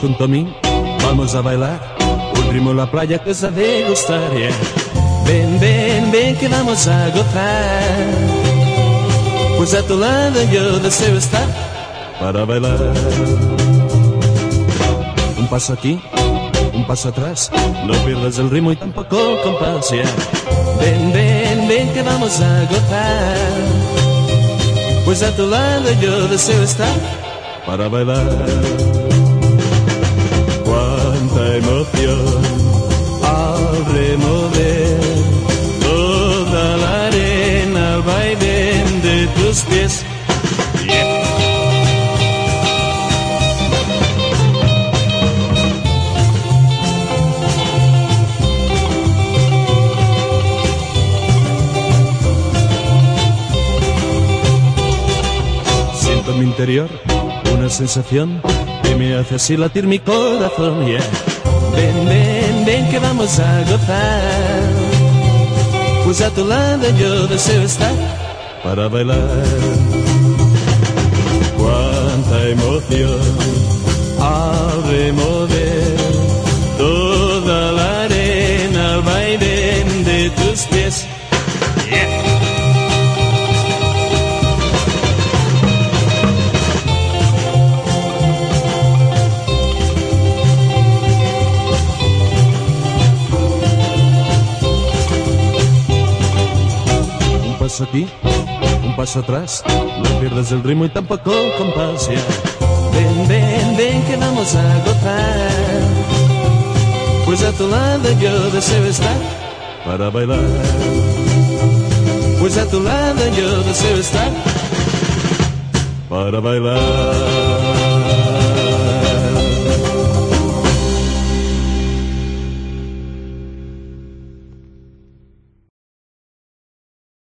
junto a mí, vamos a bailar. Un ritmo en la playa que se de gustar. Ven, ven, ven que vamos a gozar. Pues a tu lado yo deseo estar para bailar. Un paso aquí, un paso atrás, no pierdas el ritmo y tampoco el compás. Ven, ven, ven que vamos a gozar. Pues a tu lado yo deseo estar para bailar. Emoción al remover toda la arena al vaivén de tus pies. Siento en mi interior una sensación que me hace así latir mi corazón. Yeah. Ven, ven, ven que vamos a gozar. Pues a tu lado yo deseo estar para bailar. Cuánta emoción aquí, un paso atrás, no pierdas el ritmo y tampoco el compás. yeah. Ven, ven, ven que vamos a gozar. Pues a tu lado yo deseo estar para bailar. Pues a tu lado yo deseo estar para bailar.